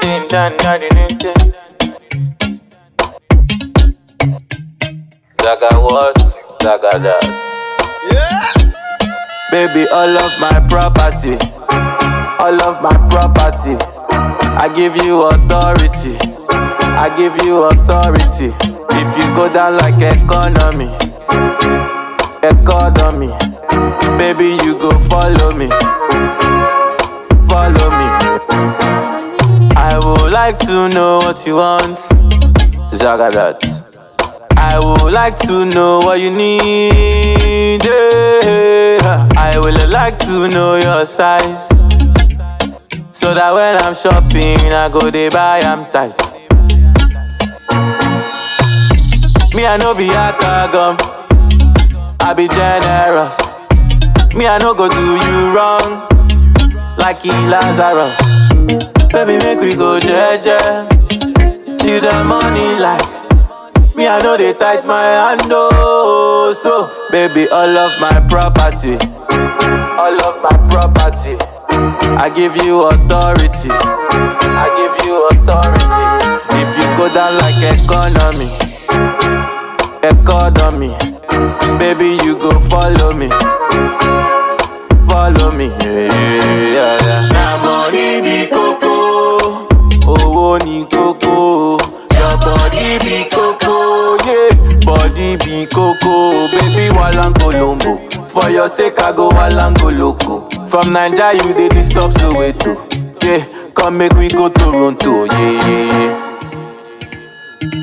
Ding. Zaga what? Zaga that. Yeah. Baby, all of my property. All of my property. I give you authority. I give you authority. If you go down like economy economy, baby, you go follow me, follow me. I would like to know what you want, Zaga that. I would like to know what you need. yeah. I would like to know your size. So that when I'm shopping, I go they buy I'm tight. Me, I know be a gum. I be generous. Me, I no go do you wrong. Like Lazarus. Baby, make we go jeje. Till the money life. Me, I know they tight my hand, oh. So, baby, all of my property, all of my property. I give you authority, I give you authority. If you go down like economy, economy, follow me, follow me, yeah, yeah, yeah. Na money be coco, owó ni coco. Your body be coco, yeah. Body be coco, baby walang colombo. For your sake, I go walang loco. From Naija, you dey disturb Soweto. Yeah, come make we go Toronto, yeah, yeah, yeah.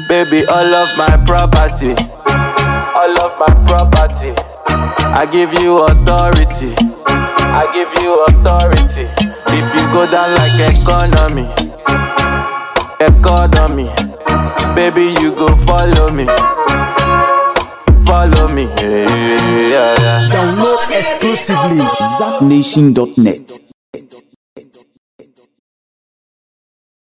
Baby, all of my property, all of my property. I give you authority, I give you authority. If you go down like economy, economy. Baby, you go follow me. Follow me. Yeah, yeah, yeah. Download exclusively zapnation.net.